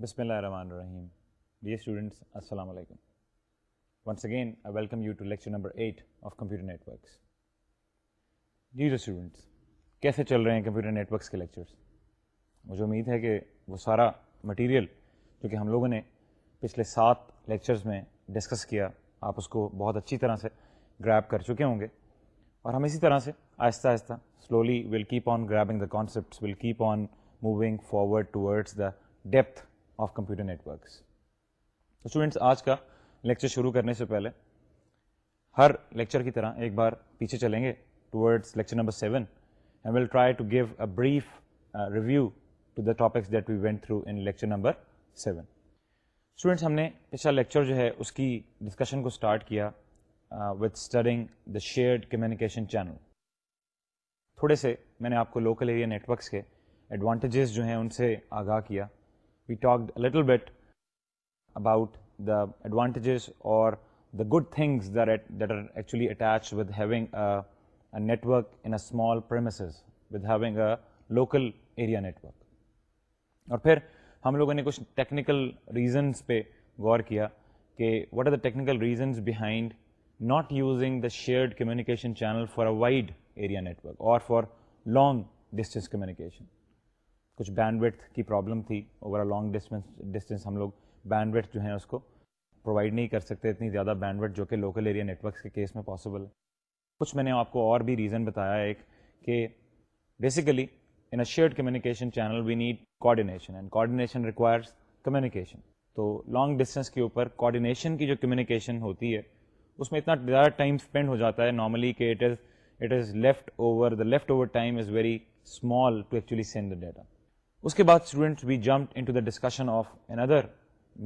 بسم اللہ الرحمن الرحیم ڈیئر اسٹوڈنٹس السلام علیکم once again I welcome you to lecture number eight of computer networks جی اسٹوڈنٹس کیسے چل رہے ہیں کمپیوٹر نیٹ ورکس کے لیکچرس مجھے امید ہے کہ وہ سارا مٹیریل جو کہ ہم لوگوں نے پچھلے سات لیکچرس میں ڈسکس کیا آپ اس کو بہت اچھی طرح سے گریب کر چکے ہوں گے اور ہم اسی طرح سے آہستہ آہستہ slowly will keep on grabbing the concepts will keep on moving forward towards the depth of computer networks students آج کا لیکچر شروع کرنے سے پہلے ہر لیکچر کی طرح ایک بار پیچھے چلیں گے towards lecture number seven and will try to give a brief review to the topics that we went through in lecture number seven students ہم نے پچھلا لیکچر جو ہے اس کی ڈسکشن کو اسٹارٹ کیا with studying the shared communication channel تھوڑے سے میں نے آپ کو لوکل ایریا نیٹ ورکس کے ایڈوانٹیجز جو ہیں ان سے آگاہ کیا we talk little bit about the advantages اور the good things with having network and having local area network اور پھر ہم لوگوں نے کچھ ٹیکنیکل ریزنز پہ غور کیا کہ what are the technical reasons behind not using the shared communication channel for a wide area network اور فار لانگ ڈسٹینس کمیونیکیشن کچھ بینڈ ویٹ کی پرابلم تھی over a long distance distance ہم لوگ بینڈ ویٹ جو ہیں اس کو پرووائڈ نہیں کر سکتے اتنی زیادہ بینڈ ویٹ جو کہ لوکل ایریا نیٹ ورکس کے کیس میں پاسبل ہے کچھ میں نے آپ کو اور بھی ریزن بتایا ہے ایک کہ basically in a shared communication channel we need coordination and coordination requires communication تو لانگ ڈسٹینس کے اوپر کوآڈینیشن کی جو کمیونیکیشن ہوتی ہے اس میں اتنا زیادہ ٹائم اسپینڈ ہو جاتا ہے نارملی کہ it it is is left over the left over time is very small to actually send the data اس کے بعد student we jump into the discussion of another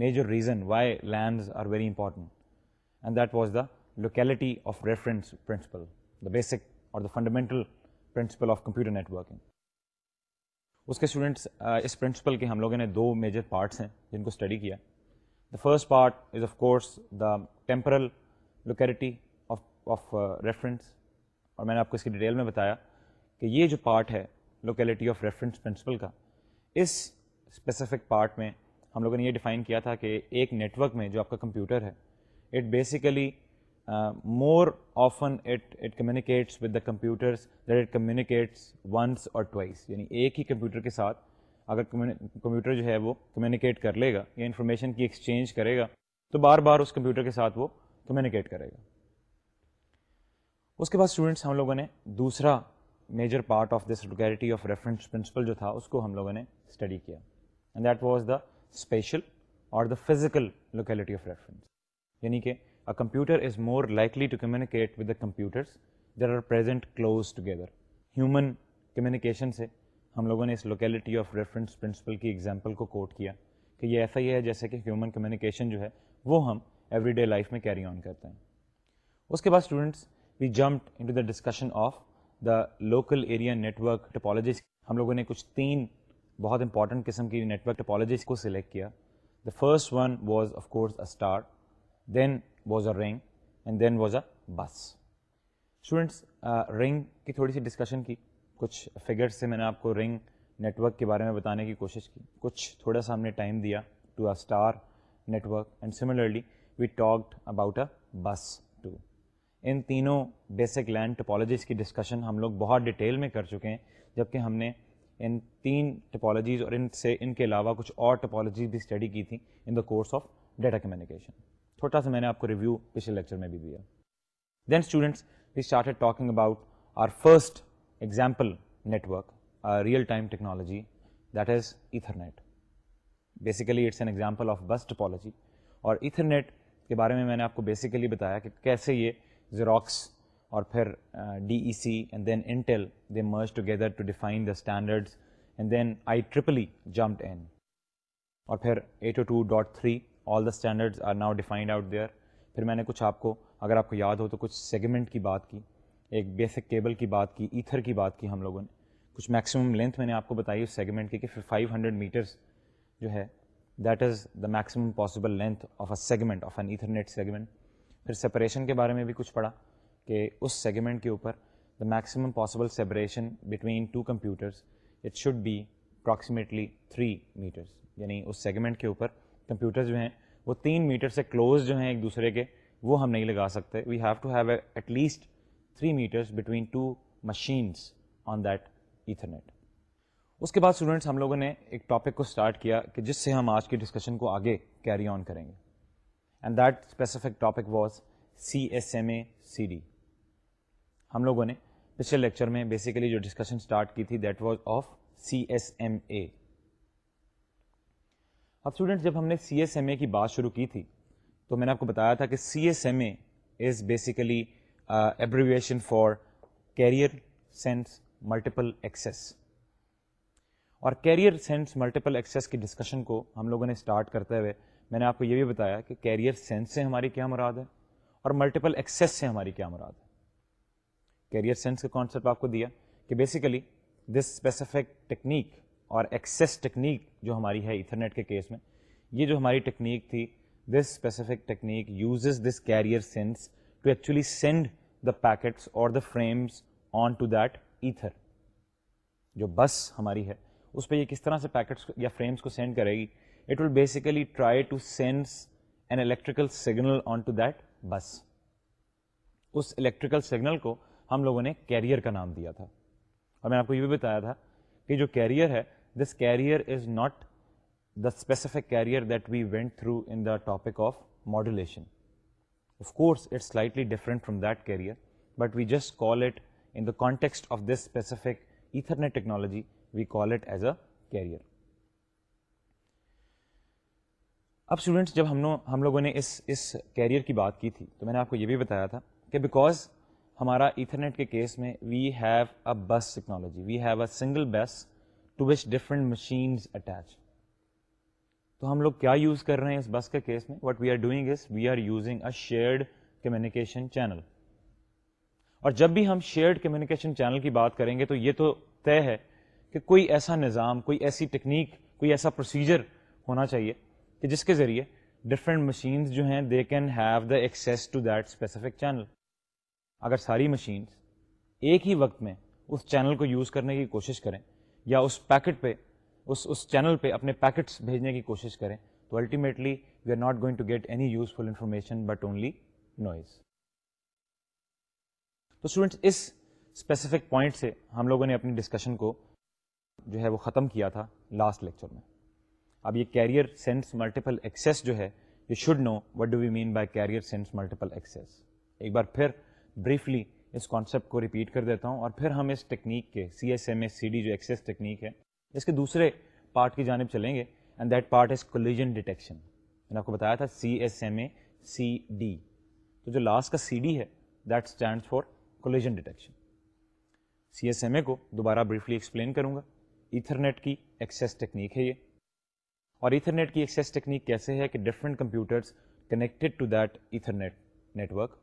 major reason why LANs are very important and that was the locality of reference principle the basic اور the fundamental principle of computer networking اس کے students uh, اس principle کے ہم لوگوں نے دو major parts ہیں جن کو اسٹڈی کیا the first part is of course the temporal locality of of reference اور میں نے آپ کو اس کی ڈیٹیل میں بتایا کہ یہ جو پارٹ ہے لوکیلٹی آف ریفرنس پرنسپل کا اس اسپیسیفک پارٹ میں ہم لوگوں نے یہ ڈیفائن کیا تھا کہ ایک نیٹ ورک میں جو آپ کا کمپیوٹر ہے it basically more often it it communicates with the computers that it communicates once or twice یعنی ایک ہی کمپیوٹر کے ساتھ اگر کمپیوٹر جو ہے وہ کمیونیکیٹ کر لے گا یا انفارمیشن کی ایکسچینج کرے گا تو بار بار اس کمپیوٹر کے ساتھ وہ کمیونیکیٹ کرے گا اس کے بعد اسٹوڈنٹس ہم لوگوں نے دوسرا major part of this locality of reference principle جو تھا اس کو ہم لوگوں نے اسٹڈی کیا and that was the spatial اور the physical locality of reference یعنی کہ a computer is more likely to communicate with the computers there are present close together human communication سے ہم لوگوں نے اس لوکیلٹی آف ریفرنس پرنسپل کی example کو کوٹ کیا کہ یہ ایسا ہی ہے جیسے کہ ہیومن کمیونیکیشن جو ہے وہ ہم ایوری ڈے لائف میں کیری آن کرتے ہیں اس کے بعد students we jump into the discussion of the local area network topologies ہم لوگوں نے کچھ تین بہت امپورٹنٹ قسم کی نیٹ ورک ٹپالوجیز کو سلیکٹ کیا the first one was of course a star then was a ring and then was a bus students ring کی تھوڑی سی ڈسکشن کی کچھ فگر سے میں نے آپ کو رنگ نیٹ ورک کے بارے میں بتانے کی کوشش کی کچھ تھوڑا سا ہم نے ٹائم دیا to a star network and similarly we talked about a bus ان تینوں بیسک لینڈ ٹپالوجیز کی ڈسکشن ہم لوگ بہت ڈیٹیل میں کر چکے ہیں جبکہ ہم نے ان تین ٹپالوجیز اور ان سے ان کے علاوہ کچھ اور ٹپالوجیز بھی اسٹڈی کی تھیں in the course of data communication چھوٹا سا میں نے آپ کو ریویو پچھلے لیکچر میں بھی دیا then students we started talking about our first example network real time technology that is Ethernet basically it's an example of bus topology اور ایتھرنیٹ کے بارے میں میں نے آپ کو بیسیکلی بتایا کہ کیسے یہ زیروکس اور پھر D E C and then Intel they مرز together to define the standard and then I triple E jumped in اور پھر eight O two dot three all the standards are now defined out there پھر میں نے کچھ آپ کو اگر آپ کو یاد ہو تو کچھ سیگمنٹ کی بات کی ایک بیسک کیبل کی بات کی ایتھر کی بات کی ہم لوگوں نے کچھ میکسیمم لینتھ میں نے آپ کو بتائی اس سیگمنٹ کی کہ فائیو ہنڈریڈ میٹرس جو ہے that is the maximum possible length of a segment of an Ethernet segment پھر سپریشن کے بارے میں بھی کچھ پڑھا کہ اس سیگمنٹ کے اوپر the maximum possible separation between two computers it should be approximately three mattress یعنی اس سیگمنٹ کے اوپر کمپیوٹر جو ہیں وہ تین میٹر سے کلوز جو ہیں ایک دوسرے کے وہ ہم نہیں لگا سکتے we have to have a at least three mattress between two machines on that Ethernet اس کے بعد اسٹوڈنٹس ہم لوگوں نے ایک ٹاپک کو اسٹارٹ کیا کہ جس سے ہم آج کی ڈسکشن کو آگے کیری آن کریں گے topic was C S M A C D ہم لوگوں نے پچھلے لیکچر میں بیسیکلی جو ڈسکشن اسٹارٹ کی تھی that was of C S M A اب جب ہم نے سی ایس ایم اے کی بات شروع کی تھی تو میں نے آپ کو بتایا تھا کہ C S M A is basically abbreviation for carrier sense multiple access اور کیریئر سینس ملٹیپل ایکسیس کی ڈسکشن کو ہم لوگوں نے اسٹارٹ کرتے ہوئے میں نے آپ کو یہ بھی بتایا کہ کیریئر سینس سے ہماری کیا مراد ہے اور ملٹیپل ایکسیس سے ہماری کیا مراد ہے کیریئر سینس کا کانسیپٹ آپ کو دیا کہ بیسیکلی دس اسپیسیفک ٹیکنیک اور ایکسیس ٹیکنیک جو ہماری ہے ایتھرنیٹ کے کیس میں یہ جو ہماری ٹیکنیک تھی this specific technique uses this carrier sense to actually send the packets اور the frames on to that ether جو بس ہماری ہے اس پہ یہ کس طرح سے پیکٹس یا فریمس کو سینڈ کرے گی it will basically try to sense an electrical signal on to that bus اس الیکٹریکل سگنل کو ہم لوگوں نے کیریئر کا نام دیا تھا اور میں نے آپ کو یہ بھی بتایا تھا کہ جو کیریئر ہے this carrier is not the specific carrier that we went through in the topic of modulation of course slightly different from that carrier but we just call it in the context of this specific Ethernet technology we call it as a carrier اب students جب ہم ہم لوگوں نے اس اس career کی کی بات تھی تو میں نے آپ کو یہ بھی بتایا تھا کہ بیکاز ہمارا ایتھرنیٹ کے کیس میں we have a bus technology we have a single bus to which different machines attach تو ہم لوگ کیا یوز کر رہے ہیں اس بس کے کیس میں what we are doing is we are using a shared communication channel اور جب بھی ہم شیئرڈ کمیونیکیشن چینل کی بات کریں گے تو یہ تو طے ہے کہ کوئی ایسا نظام کوئی ایسی ٹیکنیک کوئی ایسا پروسیجر ہونا چاہیے کہ جس کے ذریعے ڈفرینٹ مشینز جو ہیں they can have the access to that specific channel اگر ساری مشینس ایک ہی وقت میں اس چینل کو یوز کرنے کی کوشش کریں یا اس پیکٹ پہ اس اس چینل پہ اپنے پیکٹس بھیجنے کی کوشش کریں تو ultimately we are not going to get any useful information but only noise تو اسٹوڈینٹس اس اسپیسیفک پوائنٹ سے ہم لوگوں نے اپنی ڈسکشن کو جو ہے وہ ختم کیا تھا لاسٹ لیکچر میں اب یہ کیریئر سینس ملٹیپل ایکسیس جو ہے you should know what do we mean by carrier sense multiple access ایک بار پھر بریفلی اس کانسیپٹ کو ریپیٹ کر دیتا ہوں اور پھر ہم اس ٹیکنیک کے C S M S C D جو ایکسیس ٹیکنیک ہے اس کے دوسرے پارٹ کی جانب چلیں گے and that part is collision detection میں نے آپ کو بتایا تھا C S M A C D تو جو لاسٹ کا سی ڈی ہے that stand for collision detection C S M A کو دوبارہ بریفلی ایکسپلین کروں گا ایتھرنیٹ کی ایکسیس ٹیکنیک ہے یہ اور ایتھرنیٹ کی ایکسیس ٹیکنیک کیسے ہے کہ different computers connected to that Ethernet network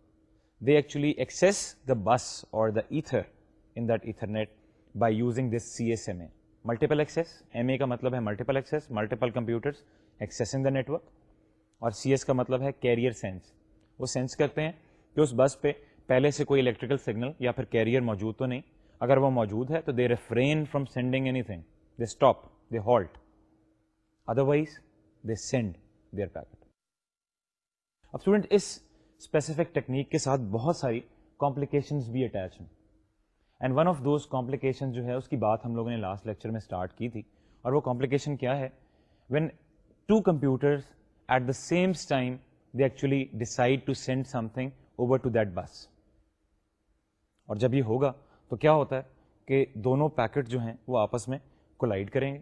they actually access the bus اور the ether in that Ethernet by using this C S M A multiple access M A کا مطلب ہے multiple access multiple computers access in the network اور C S کا مطلب ہے carrier sense وہ sense کرتے ہیں کہ اس بس پہ پہلے سے کوئی الیکٹریکل سگنل یا پھر کیریئر موجود تو نہیں اگر وہ موجود ہے تو they refrain from sending anything they stop they halt otherwise they send their packet اب اسٹوڈنٹ اس اسپیسیفک ٹیکنیک کے ساتھ بہت ساری کمپلیکیشنز بھی اٹیچ ہیں and one of those complication جو ہے اس کی بات ہم لوگوں نے لاسٹ لیکچر میں اسٹارٹ کی تھی اور وہ کمپلیکیشن کیا ہے when two computers at the same time they actually decide to send something over to that bus اور جب یہ ہوگا تو کیا ہوتا ہے کہ دونوں پیکٹ جو ہیں وہ آپس میں کولائڈ کریں گے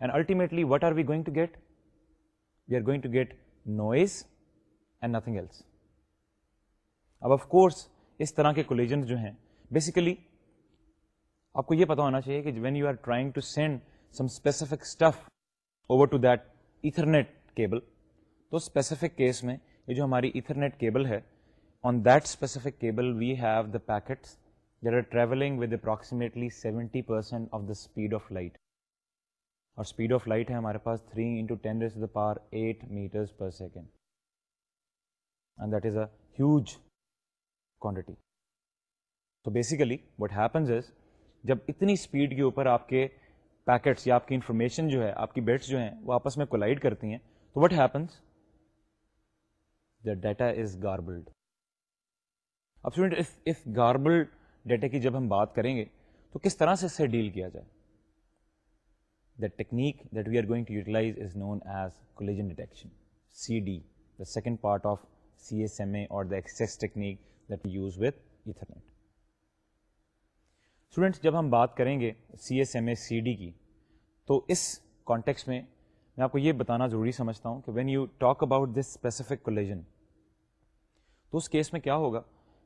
and ultimately what are we going to get we are going to get noise and nothing else اب آف کورس اس طرح کے کولیجن جو ہیں بیسیکلی آپ کو یہ پتا ہونا چاہیے کہ when you are trying to send some specific stuff over to that Ethernet cable تو اسپیسیفک کیس میں یہ جو ہماری ایتھرنیٹ کیبل ہے on that specific cable we have the packets travelling with approximately seventy percent of the speed of light اور ہمارے پاس three in power eight mattress per second that is a constant تو basically what happens جب اتنی speed کے اوپر آپ کے پیکٹس یا آپ کی انفارمیشن جو ہے آپ کی بیٹس جو ہیں وہ آپس میں کولائڈ کرتی ہیں تو what happens the data is garbled اب اسٹوڈنٹ اف گاربلڈ ڈیٹا کی جب ہم بات کریں گے تو کس طرح سے اسے ڈیل کیا جائے the technique that we are going to utilise is known as collision detection C D the second part of C S M A اور the technique that use with Ethernet students جب ہم بات کریں گے C S M A C D کی تو اس context میں میں آپ کو یہ بتانا ضروری سمجھتا ہوں کہ when you talk about this specific collision تو اس کیس میں کیا ہوگا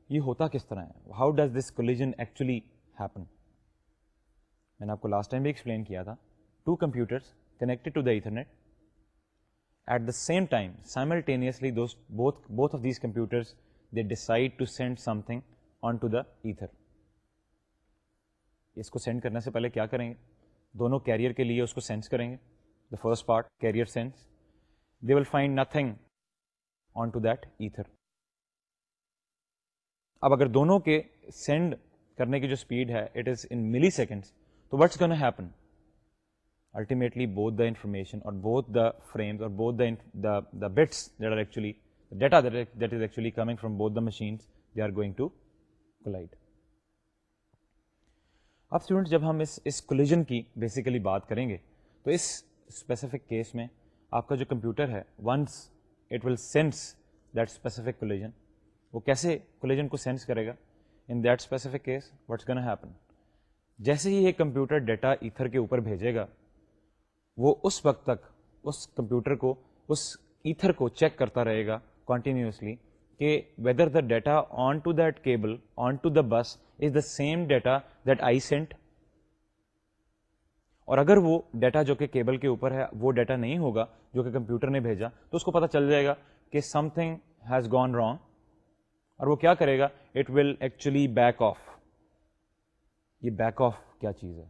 یہ ہوتا کس طرح ہے how does this collision actually happen میں نے آپ کو لاسٹ ٹائم بھی ایکسپلین کیا تھا two computers connected to the Ethernet at the same time simultaneously both of these computers they decide to send something on to the ether اس کو send کرنے سے پہلے کیا کریں گے دونوں کیریئر کے لیے اس کو سینس کریں گے the first part carrier sense they will find nothing on to that ether اب اگر دونوں کے سینڈ کرنے کی جو اسپیڈ ہے it is in milliseconds تو what's gonna happen ultimately both the information اور بوتھ دا فریمز اور both the the that that are actually data is actually coming from both the machines they are going to collide اب student جب ہم اس اس collagen کی basically بات کریں گے تو اس اسپیسیفک کیس میں آپ کا جو کمپیوٹر ہے once it will sense that specific collision وہ کیسے کولیجن کو سینس کرے گا in that specific case what's gonna happen جیسے ہی یہ کمپیوٹر ڈیٹا ایتھر کے اوپر بھیجے گا وہ اس وقت تک اس کمپیوٹر کو اس ایتھر کو چیک کرتا رہے گا کنٹینیوسلی کہ whether the data on to that cable on to the bus is the same data that I sent اور اگر وہ ڈیٹا جو کہ کیبل کے اوپر ہے وہ ڈیٹا نہیں ہوگا جو کہ کمپیوٹر نے بھیجا تو اس کو پتا چل جائے گا کہ something has gone wrong اور وہ کیا کرے گا it will actually back off یہ بیک آف کیا چیز ہے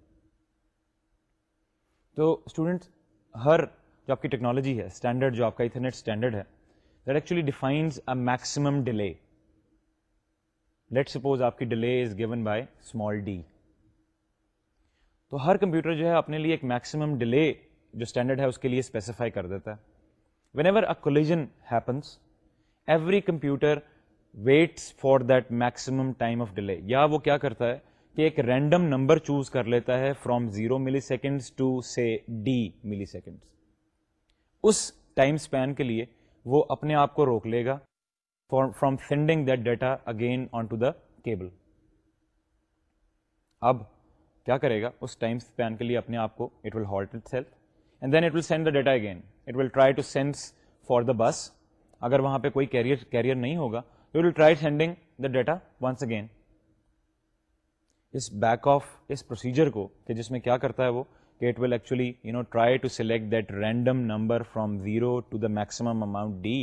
تو اسٹوڈنٹ ہر جو آپ کی ٹیکنالوجی ہے اسٹینڈرڈ جو آپ کا ایتھرنیٹ اسٹینڈرڈ ہے that actually defines a maximum delay let suppose آپ کی delay is given by small D تو ہر کمپیوٹر جو ہے اپنے لیے ایک میکسیمم ڈیلے جو اسٹینڈرڈ ہے اس کے لیے اسپیسیفائی کر دیتا ہے whenever a collision happens every computer waits for that maximum time of delay یا وہ کیا کرتا ہے کہ ایک رینڈم نمبر چوز کر لیتا ہے فرام زیرو ملی سیکنڈ اس ٹائم اسپین کے لیے وہ اپنے آپ کو روک لے گا from sending that data again on to the cable اب کیا کرے گا اس ٹائم اسپین کے لیے اپنے آپ کو it will halt itself and then it will send the data again it will try to sense for the bus اگر وہاں پہ کوئی کیریئر کیریئر نہیں ہوگا will try sending the data once again اس بیک آف اس procedure کو کہ جس میں کیا کرتا ہے وہ کہ it will select that random number from zero to the maximum amount D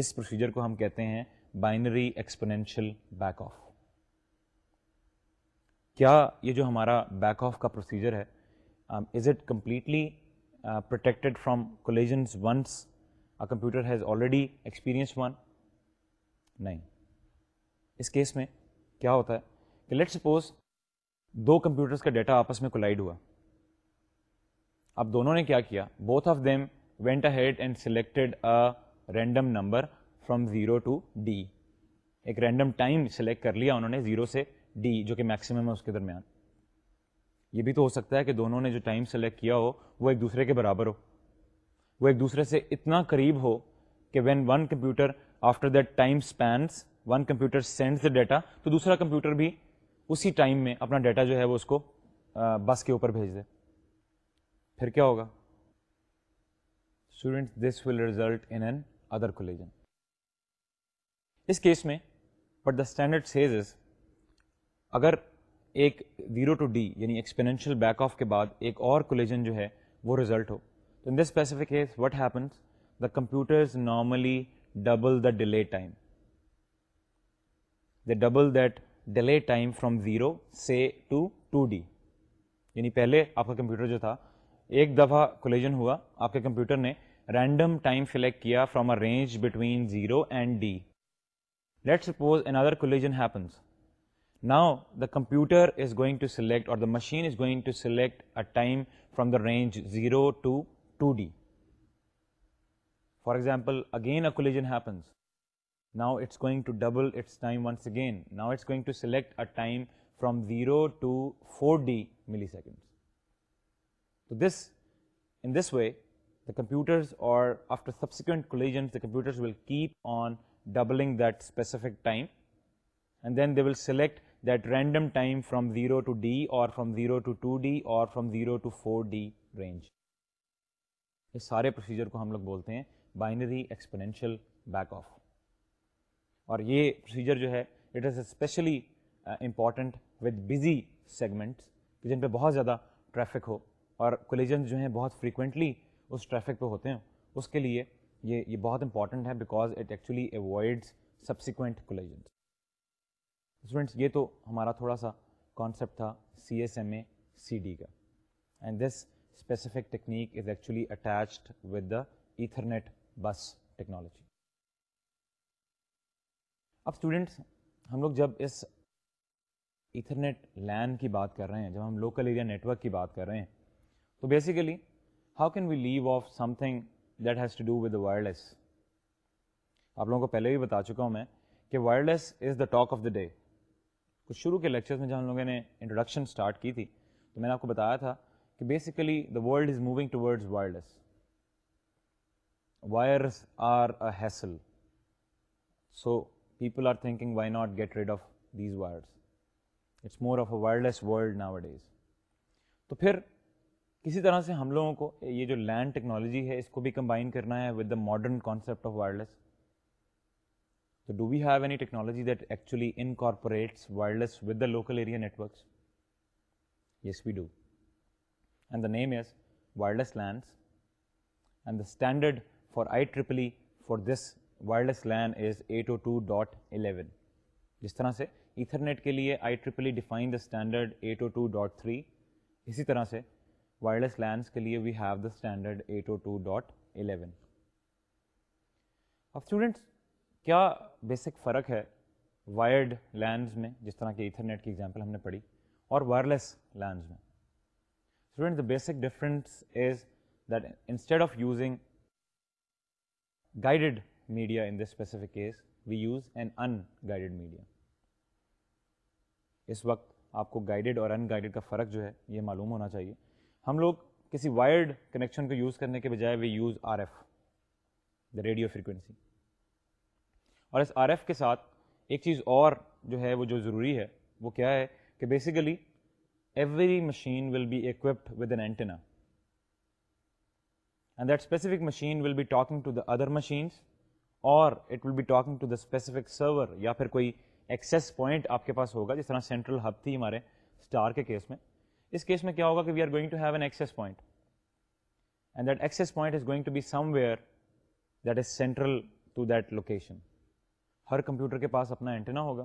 اس پروسیجر کو ہم کہتے ہیں بائنری ایکسپینشل بیک آف کیا یہ جو ہمارا بیک آف کا پروسیجر ہے is it completely protected from once computer has already experience one نہیں اس کیس میں کیا ہوتا ہے کہ لیٹ سپوز دو کمپیوٹرز کا ڈیٹا آپس میں کولائڈ ہوا اب دونوں نے کیا کیا both of them went and selected a random number from zero to D ایک رینڈم ٹائم سلیکٹ کر لیا انہوں نے زیرو سے ڈی جو کہ میکسیمم ہے اس کے درمیان یہ بھی تو ہو سکتا ہے کہ دونوں نے جو ٹائم سلیکٹ کیا ہو وہ ایک دوسرے کے برابر ہو وہ ایک دوسرے سے اتنا قریب ہو کہ when one computer after that time spans one computer send the data تو دوسرا کمپیوٹر بھی اسی ٹائم میں اپنا ڈیٹا جو ہے وہ اس کو بس کے اوپر بھیج دے پھر کیا ہوگا this will result in another collision اس کیس میں but the standard says is اگر ایک زیرو ٹو ڈی یعنی ایکسپینینشیل بیک آف کے بعد ایک اور کولیجن جو ہے وہ ریزلٹ ہو تو in this specific case what happens the computers normally double the delay time the double that delay time from zero سے ٹو ٹو ڈی یعنی پہلے آپ کا کمپیوٹر جو تھا ایک دفعہ کولیجن ہوا آپ کے کمپیوٹر نے رینڈم ٹائم سلیکٹ کیا from a range between zero and D let suppose another collision happens now the computer is going to select اور the machine is going to select a time from the range zero to two D for example again a collision hit a time from zero to four D millisecond تو this in this way the computer after keep on doubling that specific time and then they will select that random time from zero to D اور from zero to two D اور from zero to four D range اس سارے procedure کو ہم لوگ بولتے ہیں binary exponential back off اور یہ پروسیجر جو ہے it is especially important with busy segments جن پہ بہت زیادہ ٹریفک ہو اور کولیجنز جو ہیں بہت فریکوینٹلی اس ٹریفک پہ ہوتے ہیں اس کے لیے یہ یہ بہت امپورٹنٹ ہے because it actually avoids subsequent collisions students یہ تو ہمارا تھوڑا سا کانسیپٹ تھا C S M A C D کا and this specific technique is actually attached with the Ethernet bus technology اب اسٹوڈینٹس ہم لوگ جب اس ایتھرنیٹ لین کی بات کر رہے ہیں جب ہم لوکل ایریا نیٹ ورک کی بات کر رہے ہیں تو basically how can we leave off something that has to do with wireless آپ لوگوں کو پہلے بھی بتا چکا ہوں میں کہ wireless is the talk of the day کچھ شروع کے لیکچرس میں جب ہم لوگوں نے انٹروڈکشن اسٹارٹ کی تھی تو میں نے آپ کو بتایا تھا کہ basically the world is moving towards wireless wires are a hassle so people are thinking why not get rid of these wires more of a wireless world world days تو پھر کسی طرح سے ہم لوگوں کو یہ جو لینڈ ٹیکنالوجی ہے اس کو بھی کمبائن کرنا ہے with the modern concept of wireless do we have any technology actually in corporates wireless with the local area net works yes we do and the name is wireless LAN and the standard for I for for this wireless is is eight two two dot eleven جس طرح سے Ethernet کے لیے I triple E define the standard a two two dot three اسی طرح سے wireless LANs کے لیے we have the standard a two dot eleven اب اسٹوڈنٹس کیا بیسک فرق ہے وائرڈ لینز میں جس طرح کی ایتھرنیٹ کی ایگزامپل ہم نے پڑھی اور وائرلیس لینز میں the basic difference is that instead of using guided media in the specific case we use an unguided media اس وقت آپ کو گائیڈ اور ان گائیڈ کا فرق جو ہے یہ معلوم ہونا چاہیے ہم لوگ کسی وائرڈ کنیکشن کو یوز کرنے کے بجائے we use R F the radio frequency اور اس آر ایف کے ساتھ ایک چیز اور جو ہے وہ جو ضروری ہے وہ کیا ہے کہ basically every machine will be equipped with an antenna and that specific machine will be talking to the other machines اور it will be talking to the specific server یا پھر کوئی ایکسیس پوائنٹ آپ کے پاس ہوگا جس طرح سینٹرل ہب تھی ہمارے اسٹار کے کیس میں اس کیس میں کیا ہوگا کہ we are going to have an access point and that access point is going to be somewhere that is central to that location ہر کمپیوٹر کے پاس اپنا انٹرنا ہوگا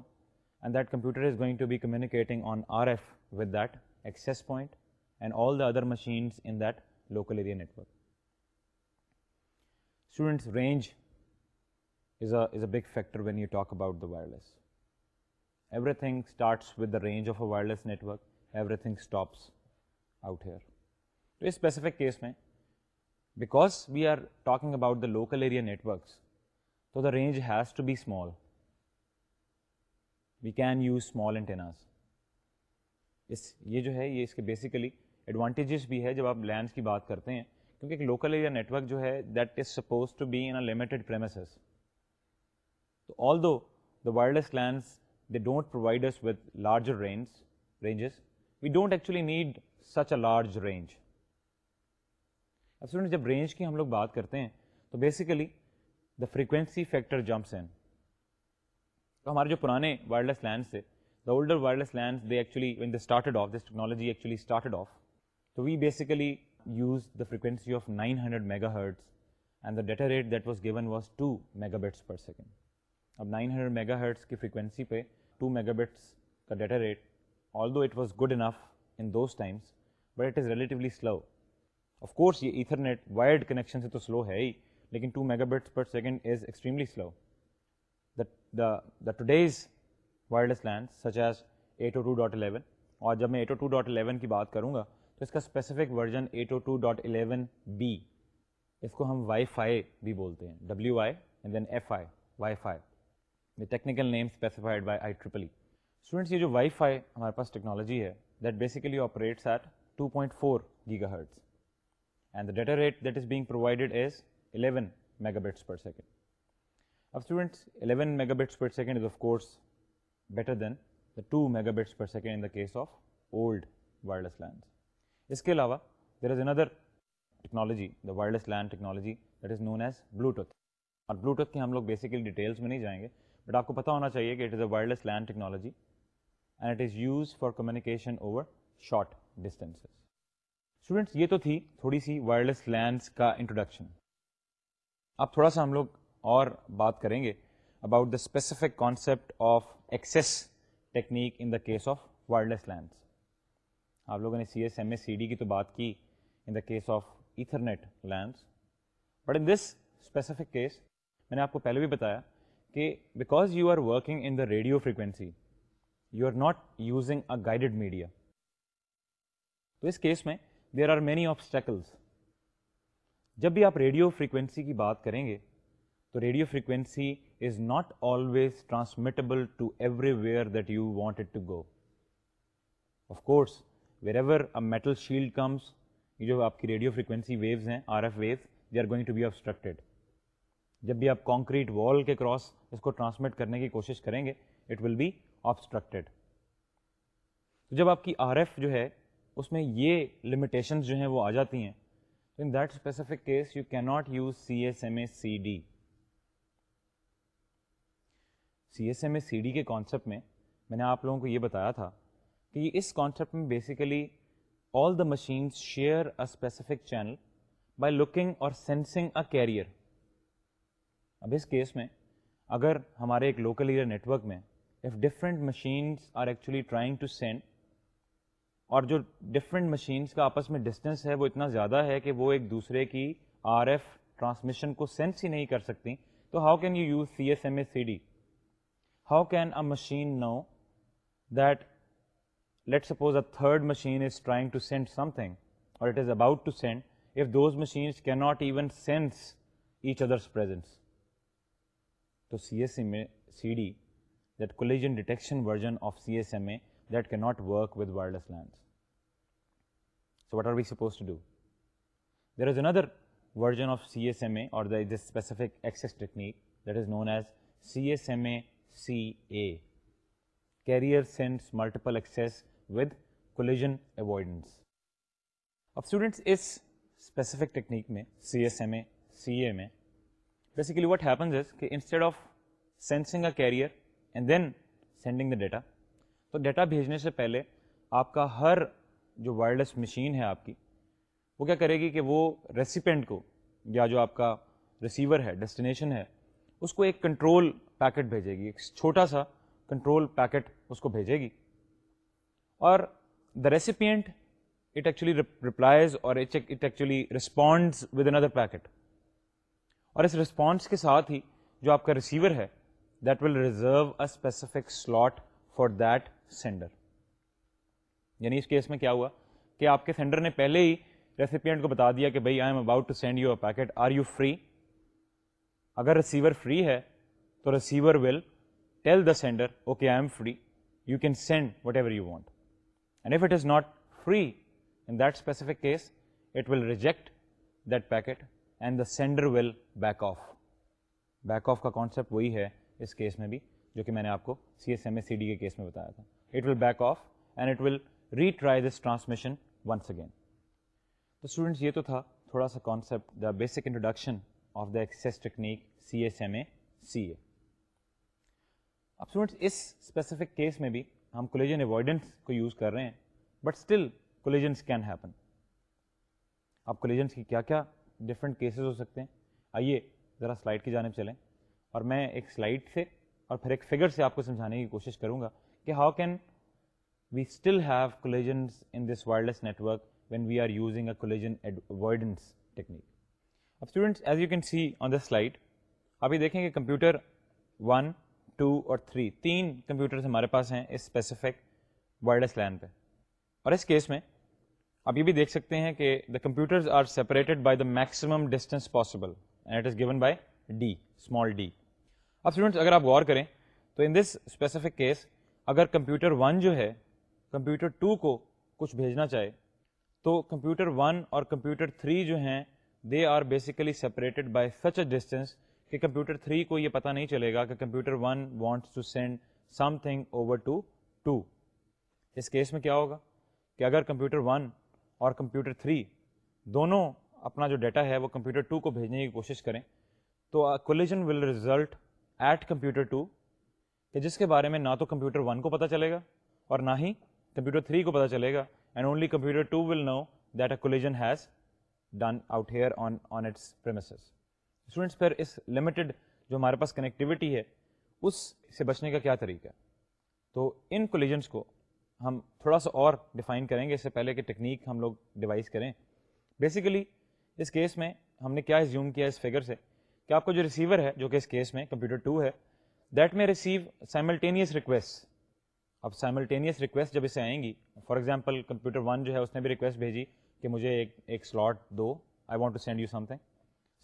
and that computer is going to be communicating on R F with that access point and all the other machines in that local area network students range is a is a big factor when you talk about the wireless everything starts with the range of a wireless network everything stops out here تو اس specific case میں because we are talking about the local area networks تو the range has to be small we can use small and اس یہ جو ہے یہ اس کے بیسیکلی ایڈوانٹیجز بھی ہے جب آپ لینس کی بات کرتے ہیں کیونکہ ایک لوکل ایریا نیٹ ورک جو ہے that is suppose to be in limited premises تو although the wireless LANs they don't provide range ranges we don't actually need such a large range student جب range کی ہم لوگ بات کرتے ہیں تو basically the frequency factor jumps in تو ہمارے جو پرانے wireless LANs the older wireless LANs they actually started started off of this technology actually تو we basically use the frequency of nine hundred megahertz and the data rate that was given was two megabits per second اب nine hundred megahertz کی frequency پہ two mega bits کا data rate although it was good enough in those times but it is relatively slow of course یہ Ethernet wired connection سے تو slow ہے ہی لیکن two megabits per second is extremely slow today's wireless LAN such as a two two dot eleven اور جب میں اے two two dot eleven کی بات کروں گا تو اس کا اسپیسیفک ورژن اے two two dot eleven B اس کو ہم وائی فائی بھی بولتے ہیں W I and then F I wifi the technical name specified by I triple E students یہ جو وائی فائی ہمارے پاس ٹیکنالوجی ہے that basically operates at two point four giga hurts and the data rate that is being provided as eleven mega bits per second اب students eleven mega bits per second is of course better than the two mega bits per second in the case of old wireless LANs اس کے علاوہ there is another technology the wireless LAN technology that is known as Bluetooth اور Bluetooth کے ہم لوگ basically details میں نہیں جائیں گے بٹ آپ کو پتہ ہونا چاہیے کہ it is a wireless LAN technology and it is use for communication over short distances students یہ تو تھی تھوڑی سی وائرلیس لینڈس کا انٹروڈکشن اب تھوڑا سا ہم لوگ اور بات کریں گے about the specific concept of access technique in the case of wireless LANs آپ لوگوں نے C S M S C D کی تو بات کی in the case of Ethernet LANs but in this specific case میں نے آپ کو پہلے بھی بتایا کہ because you are working in the radio frequency you are not using a guided media تو اس کیس میں there are many of obstacles جب بھی آپ ریڈیو فریکوینسی کی بات کریں گے تو radio frequency is not always transmittable to everywhere that you want to go of course wherever metal shield comes یہ جو آپ کی ریڈیو فریکوینسی ویوز ہیں R F waves they are going to be obstructed جب بھی آپ concrete wall کے cross اس کو ٹرانسمٹ کرنے کی کوشش کریں گے اٹ ول بی آبسٹرکٹیڈ تو جب آپ کی آر ایف جو ہے اس میں یہ لمیٹیشنز جو ہیں وہ آ جاتی ہیں تو in that specific case you کی not use C S M A C D C S M A C D کے کانسیپٹ میں میں نے آپ لوگوں کو یہ بتایا تھا کہ اس کانسیپٹ میں basically all the machines share a specific channel by looking اور سینسنگ اے کیریئر اب اس کیس میں اگر ہمارے ایک لوکل ایریا نیٹورک میں if different machines are actually trying to send اور جو ڈفرینٹ مشینس کا آپس میں ڈسٹینس ہے وہ اتنا زیادہ ہے کہ وہ ایک دوسرے کی آر ایف ٹرانسمیشن کو سینس ہی نہیں کر سکتی تو how can you use C S M A C D how can a machine know that Let's suppose a third machine is trying to send something, or it is about to send. If those machines cannot even sense each other's presence, so CSCD, that collision detection version of CSMA, that cannot work with wireless LANs. So what are we supposed to do? There is another version of CSMA, or this specific access technique, that is known as CSMA CA, Carrier Sense Multiple Access with کولیجنڈنس اب students اس specific technique میں C S M A C A میں basically what happens is کہ instead of sensing a carrier and then sending the data تو data بھیجنے سے پہلے آپ کا ہر جو وائرلیس مشین ہے آپ کی وہ کیا کرے گی کہ وہ ریسیپینٹ کو یا جو آپ کا ریسیور ہے ڈیسٹینیشن ہے اس کو ایک کنٹرول پیکٹ بھیجے گی ایک چھوٹا سا کنٹرول پیکٹ اس کو بھیجے گی اور the recipient it actually replies اور it actually responds with another packet اور اس رسپونس کے ساتھ ہی جو آپ کا ریسیور ہے that will reserve a specific slot for that sender یعنی اس کیس میں کیا ہوا کہ آپ کے سینڈر نے پہلے ہی ریسیپینٹ کو بتا دیا کہ بھائی I am about to send you a packet are you free اگر ریسیور فری ہے تو receiver will tell the sender okay I am free you can send whatever you want case it will reject that packet and the sender will back off back off کا concept وہی ہے اس case میں بھی جو کہ میں نے آپ کو C S M A C D کےس میں بتایا تھا it will back off and it will retry this transmission once again تو اسٹوڈنٹس یہ تو تھا تھوڑا سا concept the basic introduction of the access technique C S M A C A اب اسٹوڈنٹس اس اسپیسیفک کیس میں بھی ہم کولیجن اوائڈنس کو یوز کر رہے ہیں but still collisions can happen آپ کولیجنس کی کیا کیا ڈفرنٹ کیسز ہو سکتے ہیں آئیے ذرا سلائڈ کی جانب چلیں اور میں ایک سلائڈ سے اور پھر ایک فگر سے آپ کو سمجھانے کی کوشش کروں گا کہ how can we still have collisions in this wireless network when we are using a collision avoidance technique اب students as you can see on the slide ابھی دیکھیں کہ کمپیوٹر ون ٹو اور تھری تین computers ہمارے پاس ہیں اس اسپیسیفک وائرلیس لین پہ اور اس کیس میں آپ یہ بھی دیکھ سکتے ہیں کہ the computers are separated by the maximum distance possible and it is given by D small D اب اسٹوڈنٹس اگر آپ غور کریں تو ان دس اسپیسیفک کیس اگر کمپیوٹر ون جو ہے کمپیوٹر ٹو کو کچھ بھیجنا چاہے تو کمپیوٹر ون اور کمپیوٹر تھری جو ہیں they are basically separated by such a distance کہ کمپیوٹر 3 کو یہ پتہ نہیں چلے گا کہ computer 1 wants to send something over to two اس کیس میں کیا ہوگا کہ اگر کمپیوٹر 1 اور کمپیوٹر 3 دونوں اپنا جو ڈیٹا ہے وہ کمپیوٹر 2 کو بھیجنے کی کوشش کریں تو collision will result at computer 2 کہ جس کے بارے میں نہ تو کمپیوٹر 1 کو پتہ چلے گا اور نہ ہی کمپیوٹر 3 کو پتہ چلے گا and only computer 2 will know that a collision has done out here on on its premises students پھر اس لمیٹڈ جو ہمارے پاس کنیکٹیوٹی ہے اس سے بچنے کا کیا طریقہ ہے تو ان کولیجنس کو ہم تھوڑا سا اور ڈیفائن کریں گے اس سے پہلے کہ ٹیکنیک ہم لوگ ڈیوائز کریں بیسیکلی اس کیس میں ہم نے کیا زیوم کیا اس فگر سے کہ آپ کو جو ریسیور ہے جو کہ اس کیس میں کمپیوٹر ٹو ہے دیٹ میں ریسیو سائملٹینیس ریکویسٹ اب سائملٹینیس ریکویسٹ جب اسے آئیں گی فار ایگزامپل کمپیوٹر ون جو ہے اس نے بھی ریکویسٹ بھیجی کہ مجھے ایک ایک سلاٹ دو I want to send you something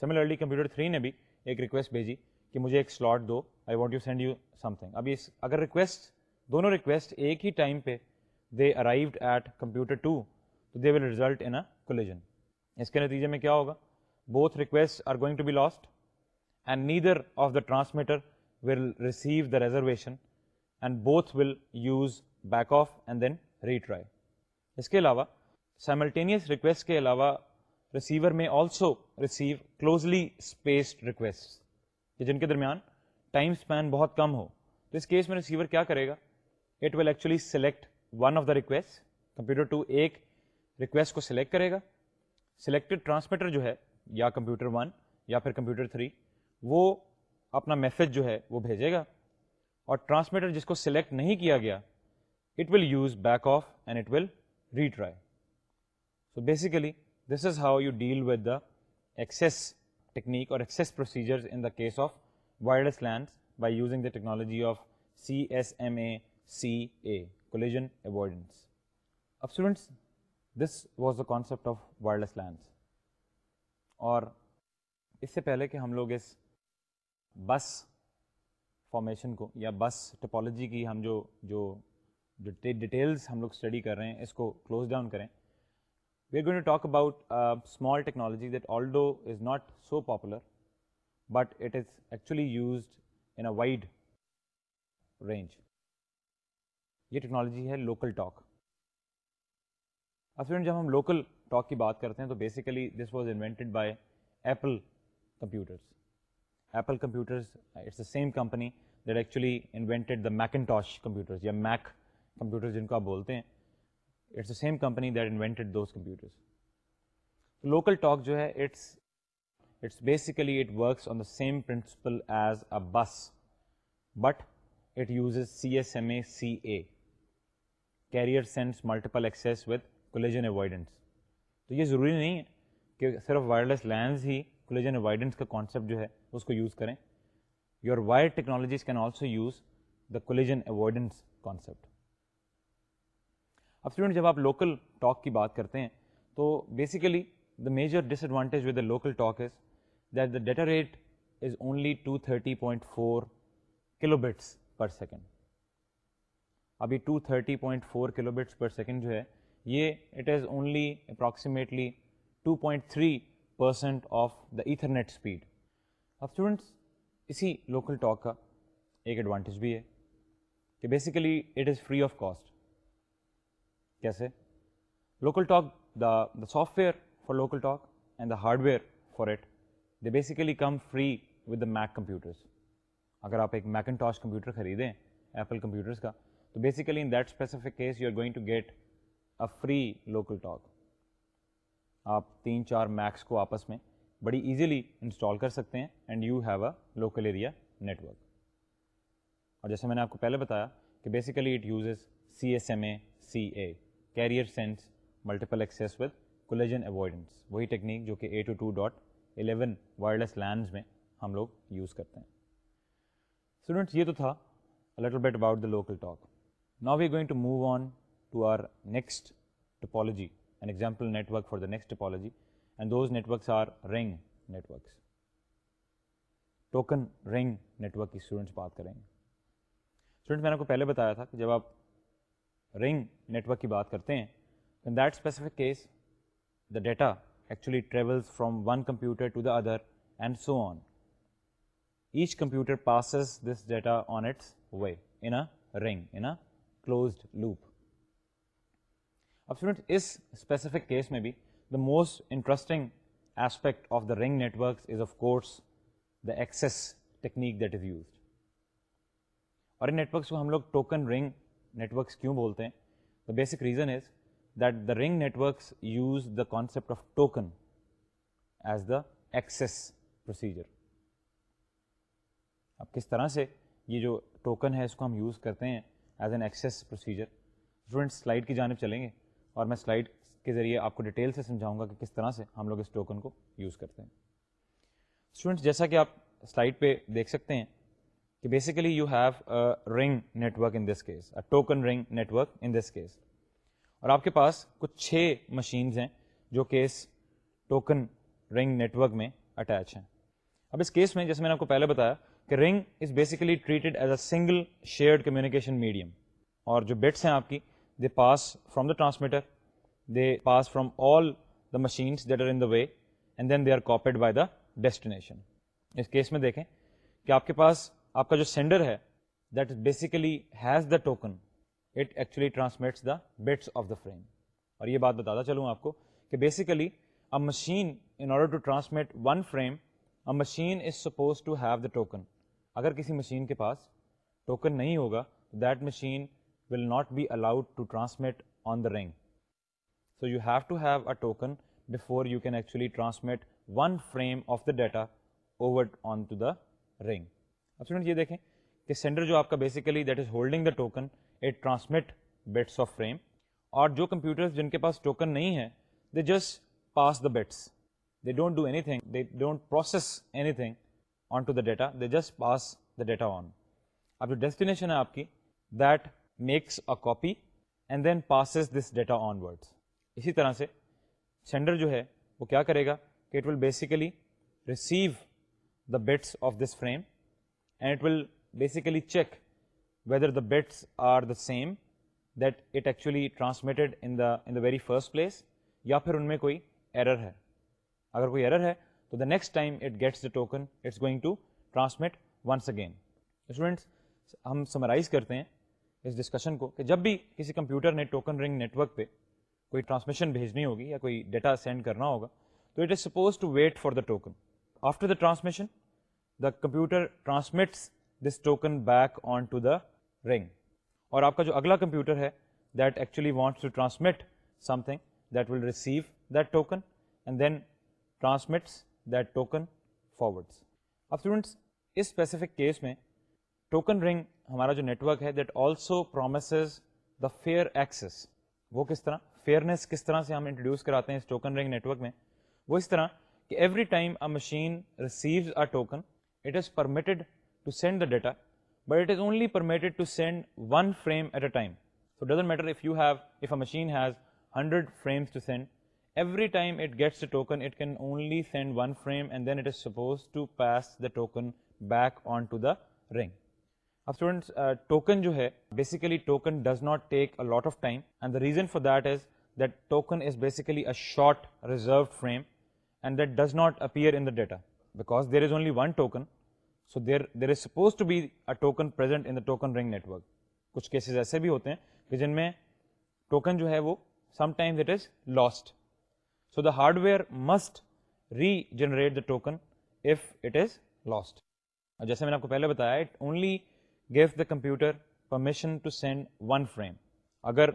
similarly computer three نے بھی ایک ریکویسٹ بھیجی کہ مجھے ایک سلاٹ دو I want you send you something ابھی اگر ریکویسٹ دونوں ریکویسٹ ایک ہی ٹائم پہ they arrived at computer two تو they will result in a collision اس کے نتیجے میں کیا ہوگا both request are going to be lost and neither of the transmitter will receive the reservation and both will use back off and then retry اس کے علاوہ simultaneous request کے علاوہ ریسیور میں also receive closely spaced request کہ جن کے درمیان ٹائم اسپین بہت کم ہو تو اس کیس میں ریسیور کیا کرے گا it will actually select one of the request computer two ایک ریکویسٹ کو سلیکٹ کرے گا سلیکٹڈ ٹرانسمیٹر جو ہے یا کمپیوٹر ون یا پھر کمپیوٹر تھری وہ اپنا میسج جو ہے وہ بھیجے گا اور ٹرانسمیٹر جس کو سلیکٹ نہیں کیا گیا it will use back off and it will retry so basically this is how you deal with the access technique اور access procedures in the case of wireless LANs by using the technology of C S M A C A collision avoidance اب students this was the concept of wireless LANs اور اس سے پہلے کہ ہم لوگ اس بس فارمیشن کو یا بس ٹپالوجی کی ہم جو جو ڈیٹیلس ہم لوگ اسٹڈی کر رہے ہیں اس کو کلوز ڈاؤن کریں we're going to talk about small technology that although is not so popular but it is actually used in a wide range یہ ٹیکنالوجی ہے لوکل ٹاک افرین جب ہم لوکل ٹاک کی بات کرتے ہیں تو basically this was invented by Apple computers Apple computers it's the same company that actually invented the Macintosh computers یا میک کمپیوٹر جن کو آپ بولتے ہیں it's the same company that invented computers local talk جو ہے it's it's basically it works on the same principle as a bus but it uses C S M A C A carrier sense multiple access with collision avoidance تو یہ ضروری نہیں ہے کہ صرف wireless LANs ہی کولیجن اوائڈنس کا concept جو ہے اس کو یوز کریں your wire technologies can also use the collision avoidance concept اب اسٹوڈنٹ جب آپ لوکل ٹاک کی بات کرتے ہیں تو basically the major disadvantage with the local talk is that the data rate is only two thirty point four kilo bits per second ابھی two thirty point four kilo bits per second جو ہے یہ it is only approximately two point three percent of the Ethernet speed اب students اسی local talk کا ایک advantage بھی ہے کہ basically it is free of cost کیسے local talk the the software for local talk and the hardware for it they basically come free with the Mac computers اگر آپ ایک Macintosh computer خریدیں Apple computers کا تو basically in that specific case you are going to get a free local talk آپ تین چار Macs کو آپس میں بڑی ایزیلی انسٹال کر سکتے ہیں and you have a local area network اور جیسے میں نے آپ کو پہلے بتایا کہ basically it uses C S M A C A carrier sense multiple access with avoidance وہی ٹیکنیک جو کہ eight two two dot eleven wireless LANs میں ہم لوگ یوز کرتے ہیں اسٹوڈنٹس یہ تو تھا little bit about the local talk now we going to move on to our next topology an example network for the next topology and those networks are ring networks token ring network کی students بات کریں گے students میں نے آپ کو پہلے بتایا تھا کہ جب آپ رنگ نیٹورک کی بات کرتے ہیں in that specific case the data actually travels from one computer to the other and so on each computer passes this data on its way in a ring in a closed loop اب student اس specific case میں بھی the most interesting aspect of the ring network is of course the access technique that is used اور ان networks کو ہم لوگ token ring net کیوں بولتے ہیں the basic reason is that the ring networks use the concept of token as the access procedure اب کس طرح سے یہ جو ٹوکن ہے اس کو ہم یوز کرتے ہیں as an access procedure students slide کی جانب چلیں گے اور میں سلائڈ کے ذریعے آپ کو ڈیٹیل سے سمجھاؤں گا کہ کس طرح سے ہم لوگ اس ٹوکن کو یوز کرتے ہیں اسٹوڈنٹس جیسا کہ آپ سلائڈ پہ دیکھ سکتے ہیں کہ basically you have ring network in this case a token ring network in this case اور آپ کے پاس کچھ چھ مشینز ہیں جو کیس ٹوکن رنگ نیٹورک میں اٹیچ ہیں اب اس کیس میں جیسے میں نے آپ کو پہلے بتایا کہ ring is basically treated as a single shared communication medium اور جو بٹس ہیں آپ کی they pass from the transmitter they pass from all the machines that are in the way and then they are copied by the destination اس case میں دیکھیں کہ آپ کے پاس آپ کا جو سینڈر ہے that basically has the token it actually transmits the bits of the frame اور یہ بات بتاتا چلوں آپ کو کہ basically a machine in order to transmit one frame machine is suppose to have the token اگر کسی مشین کے پاس ٹوکن نہیں ہوگا that machine will not be allowed to transmit on the ring so you have to have a token before you can actually transmit one frame of the data over on to the ring student یہ دیکھیں کہ sender جو آپ کا basically that is holding the token it transmit bits of frame اور جو computer جن کے پاس ٹوکن نہیں ہے they just pass the bits they don't do anything they don't process anything on to the data they just pass the data on اب جو destination ہے آپ کی that makes a copy and then passes this data onwards اسی طرح سے sender جو ہے وہ کیا کرے گا کہ it will basically receive the bits of this frame and will basically check whether the bits are the same that it actually transmitted in the in the very first place یا پھر ان میں کوئی ایرر ہے اگر کوئی error ہے تو the next time it gets the token it's going to transmit once again students ہم سمرائز کرتے ہیں اس ڈسکشن کو کہ جب بھی کسی کمپیوٹر نے ٹوکن رنگ نیٹ ورک پہ کوئی ٹرانسمیشن بھیجنی ہوگی یا کوئی ڈیٹا سینڈ کرنا ہوگا تو it is suppose to wait for the token after the transmission the computer transmits this token back on to the ring اور آپ کا جو اگلا کمپیوٹر ہے that actually wants to transmit something that will receive that token and then transmits that token forwards اب students اس specific case میں token ring ہمارا جو نیٹورک ہے that also promises the fair access وہ کس طرح فیئرنیس کس طرح سے ہم انٹروڈیوس کراتے ہیں اس ٹوکن رنگ نیٹورک میں وہ اس طرح کہ every time a machine receives a token It is permitted to send the data, but it is only permitted to send one frame at a time. So it doesn't matter if a machine has 100 frames to send. Every time it gets the token, it can only send one frame, and then it is supposed to pass the token back onto the ring. Now students, uh, token jo hai, basically token does not take a lot of time, and the reason for that is that token is basically a short reserved frame, and that does not appear in the data. Because there is only one token, so there there is suppose to be a token present in the token ring network کچھ cases ایسے بھی ہوتے ہیں کہ جن میں token جو ہے وہ sometimes it is lost so the hardware must regenerate the token if it is lost اور جیسے میں نے آپ کو پہلے بتایا it only give the computer permission to send one frame اگر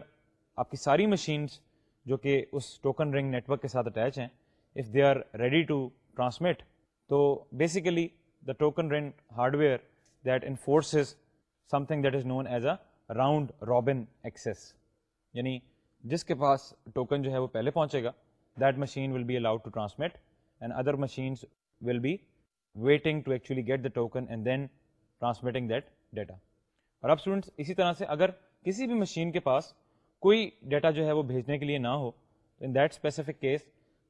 آپ کی ساری مشینس جو کہ اس ٹوکن رنگ نیٹ ورک کے ساتھ اٹیچ ہیں if they are ready to transmit تو basically the token ring hardware that in forces something that is known as a round robin access یعنی جس کے پاس ٹوکن جو ہے وہ پہلے پہنچے گا that machine will be allowed to transmit and other machines will be waiting to actually get the token and then transmitting that data اور اب اسٹوڈنٹس اسی طرح سے اگر کسی بھی مشین کے پاس کوئی ڈیٹا جو ہے وہ بھیجنے کے لیے نہ ہو in that specific case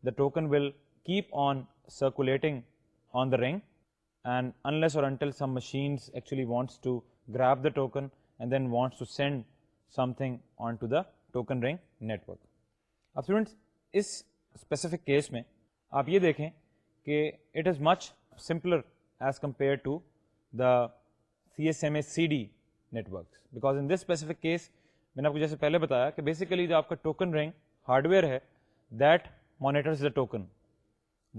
the token will keep on circulating on the ring and unless or until some machines actually wants to grab the token and then wants to send something on to the token ring network اب فوڈس اس specific case میں آپ یہ دیکھیں کہ it is much simpler as compare to the C S M S C D net works because in this specific case میں نے آپ کو جیسے پہلے بتایا کہ بیسیکلی جو آپ کا ٹوکن رینگ ہارڈ ویئر ہے that monitors the token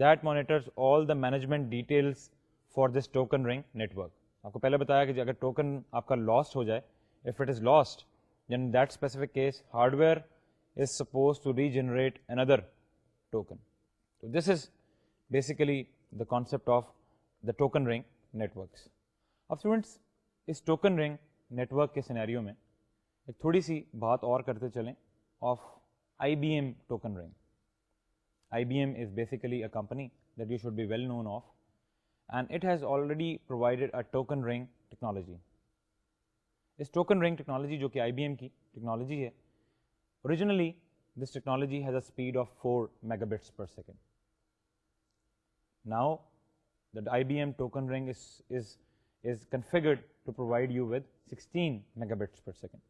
that monitors all the management details for this token ring network آپ کو پہلے بتایا کہ جی اگر ٹوکن آپ کا لاسٹ ہو جائے if it is lost then that specific case hardware is suppose to regenerate another token تو this is basically the concept of the token ring networks اب students اس token ring network کے سینیریوں میں ایک تھوڑی سی بات اور کرتے چلیں of I B M token ring I B M is basically a company دیکھ should be well known of and it has already provided a token ring technology اس ٹوکن رنگ ٹیکنالوجی جو کہ آئی بی ایم کی technology ہے originally this technology has a speed of four mega bits per second now that I B M token ring is conferred to provide you with sixteen mega bits per second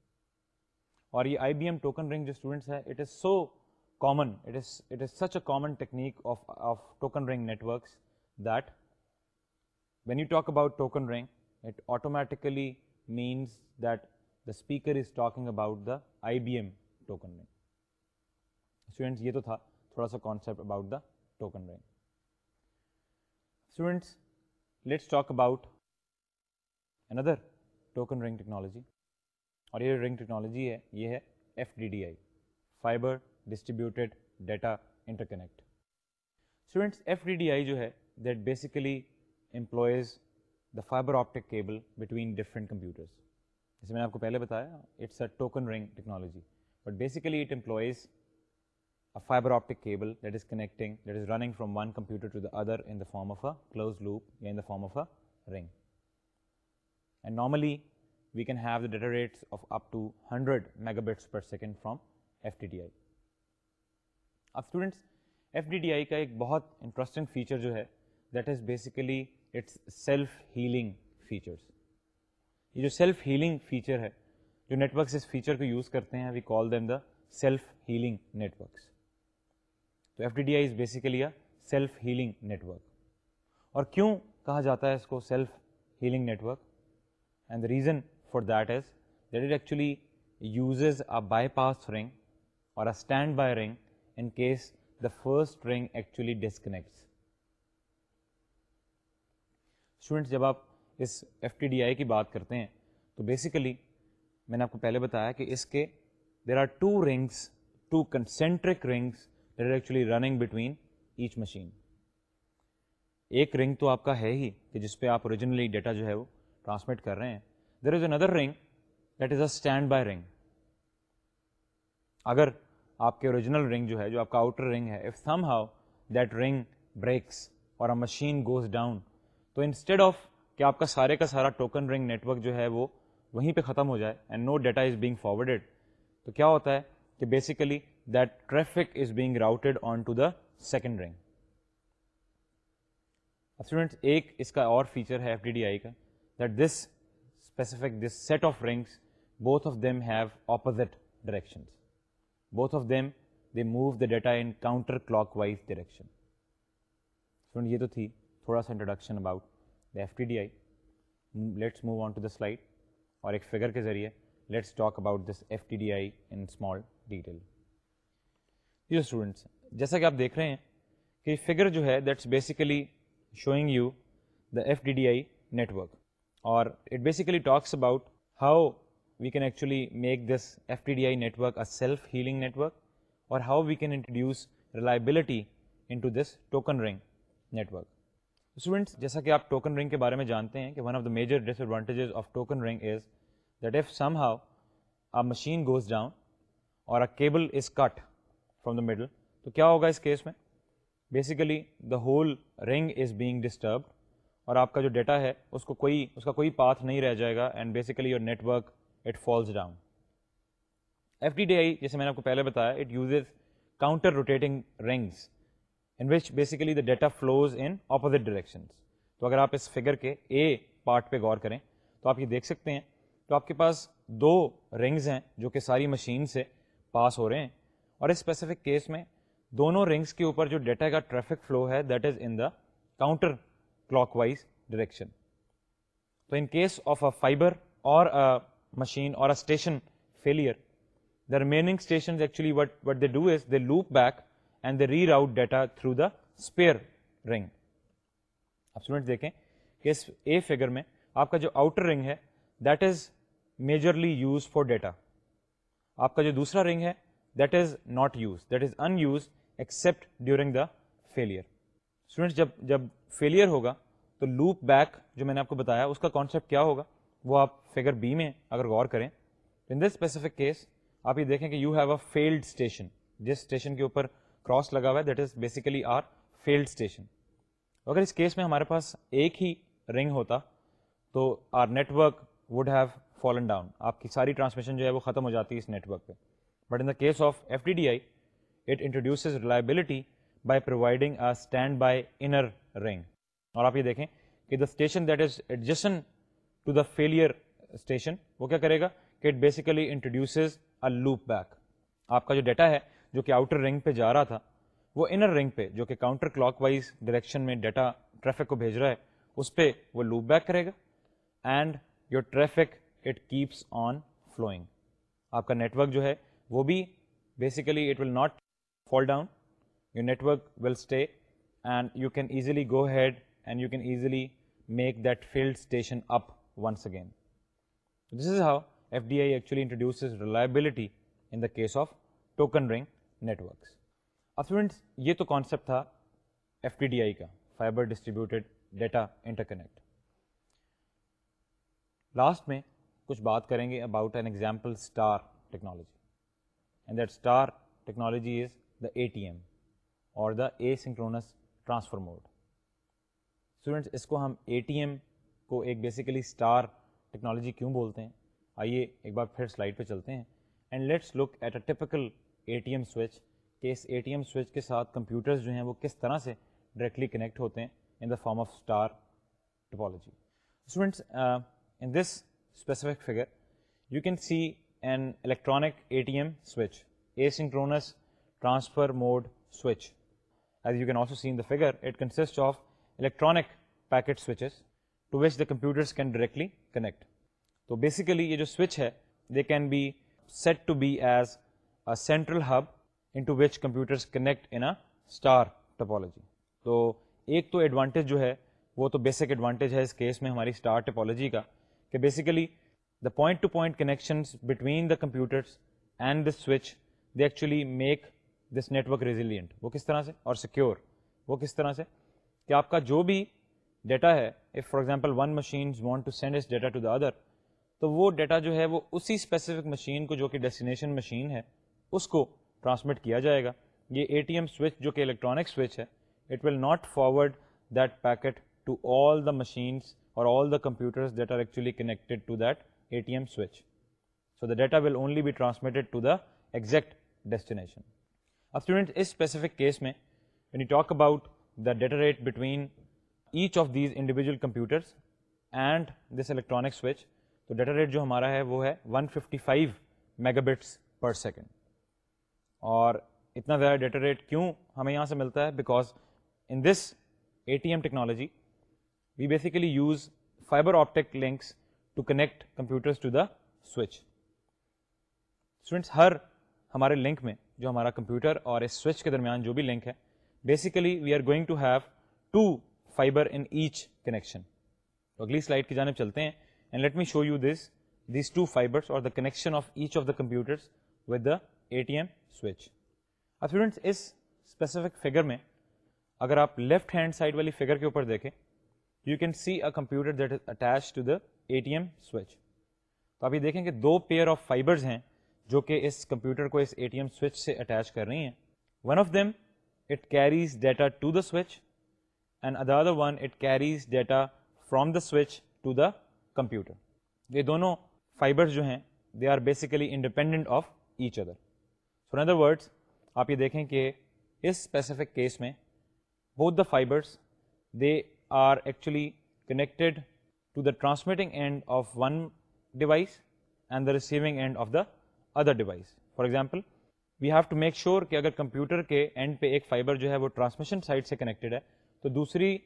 اور یہ I B M token ring جو students ہیں it is so common is such a common technique of of token ring networks that when you talk about token ring it automatically means that the speaker is talking about the I B M token ring students یہ تو تھا تھوڑا سا concept about the token ring students let's talk about another token ring technology اور یہ جو ring technology ہے یہ ہے F D D I fibre distributed data interconnect students F D D I جو ہے basically employs the fibre optic cable between different computers جیسے میں نے آپ کو پہلے بتایا it's a token ring technology but basically it employs a fibre optic cable that is connecting that is running from one computer to the other in the form of a closed loop یا in the form of a ring and normally we can have the data rate of up to hundred mega bits per second from F D D I اب students F D T I کا ایک بہت interesting feature جو ہے that is basically it's self healing features یہ جو self healing feature ہے جو نیٹورکس اس فیچر کو یوز کرتے ہیں we call then the self healing networks تو F D D I is basically self net network اور کیوں کہا جاتا ہے اس کو self healing network and the reason for that is that it actually uses a bypass ring or a standby ring in case the first ring actually disconnects student جب آپ اس F T D I کی بات کرتے ہیں تو basically میں نے آپ کو پہلے بتایا کہ اس کے there are two rings two concentric rings there are actually running between each machine ایک رنگ تو آپ کا ہے ہی کہ جس پہ آپ اوریجنلی ڈیٹا جو ہے وہ ٹرانسمٹ کر رہے ہیں there is inner ring that is a standby ring اگر آپ کے اوریجنل رنگ جو ہے جو آپ کا آؤٹر رنگ ہے if somehow that ring breaks or machine goes down تو انسٹیڈ آف کہ آپ کا سارے کا سارا ٹوکن رنگ نیٹورک جو ہے وہ وہیں پہ ختم ہو جائے and no data is being forwarded تو کیا ہوتا ہے کہ basically that traffic is being routed on to the second ring ایک اس کا اور فیچر ہے ایف ڈی ڈی آئی کا that this specific this set of rings both of them have opposite direction both of them they move the data in counter clock wise direction یہ تو تھی تھوڑا سا introduction about the F T D I let's move on to the slide اور ایک figure کے ذریعے let's talk about this F T D I in small detail students جیسا کہ آپ دیکھ رہے ہیں کہ فگر جو ہے that's basically showing you the F D D I network اور it basically talks about how we can actually make this F T D I network a self healing network اور how we can introduce reliability into this token ring network students جیسا کہ آپ token ring کے بارے میں جانتے ہیں کہ one of the major disadvantages of token ring is that if somehow a machine goes down or cable is cut from the middle تو کیا ہوگا اس کیس میں basically the whole ring is being disturbed اور آپ کا جو data ہے اس کو کوئی اس کا کوئی پاتھ نہیں رہ جائے گا and basically your network it falls down F D D I جیسے میں نے آپ کو پہلے بتایا it uses counter rotating rings in which basically the data flows in opposite directions تو اگر آپ اس فگر کے اے پارٹ پہ غور کریں تو آپ یہ دیکھ سکتے ہیں تو آپ کے پاس دو رنگز ہیں جو کہ ساری مشین سے پاس ہو رہے ہیں اور اس اسپیسیفک کیس میں دونوں رنگس کے اوپر جو ڈیٹا کا ٹریفک فلو ہے that is in the counter clock wise direction تو in case of a fibre or machine or a station failure the remaining station actually what what they do is they loop back reroute data through the spare ring آپ دیکھیں کہ اس a figure میں آپ کا جو outer ring ہے that is majorly use for data آپ کا جو دوسرا رنگ ہے that is not use that is in use except during the failure جب جب فیلئر ہوگا تو لوپ بیک جو میں نے آپ کو بتایا اس کا کانسیپٹ کیا ہوگا وہ آپ فگر بی میں اگر غور کریں ان دس اسپیسیفک کیس آپ یہ دیکھیں کہ you have a field station جس اسٹیشن کے اوپر کراس لگا ہوا ہے that is basically our field station اگر اس کیس میں ہمارے پاس ایک ہی رنگ ہوتا تو our network would have fallen down آپ کی ساری ٹرانسمیشن جو ہے وہ ختم ہو جاتی ہے اس نیٹ ورک پہ but in the case of F D D I it introduces reliability by providing a standby inner ring اور آپ یہ دیکھیں کہ the station that is adjacent to the failure station وہ کیا کرے گا کہ it basically introduces a loop back آپ کا جو ڈیٹا ہے جو کہ آؤٹر رنگ پہ جا رہا تھا وہ انر رنگ پہ جو کہ کاؤنٹر کلاک وائز ڈائریکشن میں ڈیٹا ٹریفک کو بھیج رہا ہے اس پہ وہ لوپ بیک کرے گا and your traffic it keeps on flowing آپ کا نیٹ ورک جو ہے وہ بھی basically it will not fall down your network will stay and you can easily go ahead and you can easily make that field station up once again this is how F D I actually introduce reliability in the case of token ring networks اب students یہ تو concept تھا F T D I کا fibre distributed data interconnect last میں کچھ بات کریں گے about an example star technology and that star technology is the A T M اور the asynchronous transfer mode students اس کو ہم اے ٹی ایم کو ایک بیسیکلی اسٹار ٹیکنالوجی کیوں بولتے ہیں آئیے ایک بار پھر سلائڈ پہ چلتے ہیں and let's look at a typical A T M switch کہ اس اے ٹی ایم سوئچ کے ساتھ کمپیوٹرز جو ہیں وہ کس طرح سے ڈائریکٹلی کنیکٹ ہوتے ہیں in the form of star topology students in this specific figure you can see an electronic A T M switch asynchronous transfer mode switch as you can also see in the figure it consist of electronic packet switches to which the computers can directly connect تو basically یہ جو switch ہے they can be set to be as central hub into which computers connect in star topology تو ایک تو advantage جو ہے وہ تو بیسک ایڈوانٹیج ہے اس کیس میں ہماری اسٹار ٹپالوجی کا کہ basically the point to point connections between the computers and the switch they actually make this network resilient وہ کس طرح سے اور سیکیور وہ کس طرح سے کہ آپ کا جو بھی ڈیٹا ہے if for example one machines want to send اس ڈیٹا ٹو دا ادر تو وہ ڈیٹا جو ہے وہ اسی اسپیسیفک مشین کو جو کہ ڈیسٹینیشن مشین ہے اس کو ٹرانسمٹ کیا جائے گا یہ اے ٹی ایم سوئچ جو کہ الیکٹرانک سوئچ ہے it will not forward that packet to all the machines اور all the computers that are actually connected to that A T M switch so the data will only be transmitted to the exact destination اب student اس specific case میں when you talk about the data rate between each of these individual computers and this electronic switch تو data rate جو ہمارا ہے وہ ہے 155 fifty five mega bits per second اور اتنا زیادہ ڈیٹا ریٹ کیوں ہمیں یہاں سے ملتا ہے because in this A T M technology we basically use fibre optic links to connect computers to the switch students ہر ہمارے لنک میں جو ہمارا کمپیوٹر اور اس سوئچ کے درمیان جو بھی لنک ہے basically we are going to have two fibre in each connection تو اگلی سلائڈ کی جانب چلتے ہیں and let me show you this these two fibres اور the connection of each of the computers with the A T M switch اب students اس specific figure میں اگر آپ لیفٹ ہینڈ سائڈ والی فگر کے اوپر دیکھیں you can see a computer that is attach to the A T M switch تو آپ یہ دیکھیں کہ دو پیئر آف فائبرز ہیں جو کہ اس کمپیوٹر کو اس اے ٹی ایم سوئچ سے اٹیچ کر رہی ہیں one of them it carries data to the switch and other the one it carries data from the switch to the computer یہ دونوں فائبرز جو ہیں they are basically independent of each other so in other words آپ یہ دیکھیں کہ اس specific case میں بہت the fibres they are actually connected to the transmitting end of one device and the receiving end of the other device for example we have to make sure کہ اگر computer کے end پہ ایک fibre جو ہے وہ transmission side سے connected ہے تو دوسری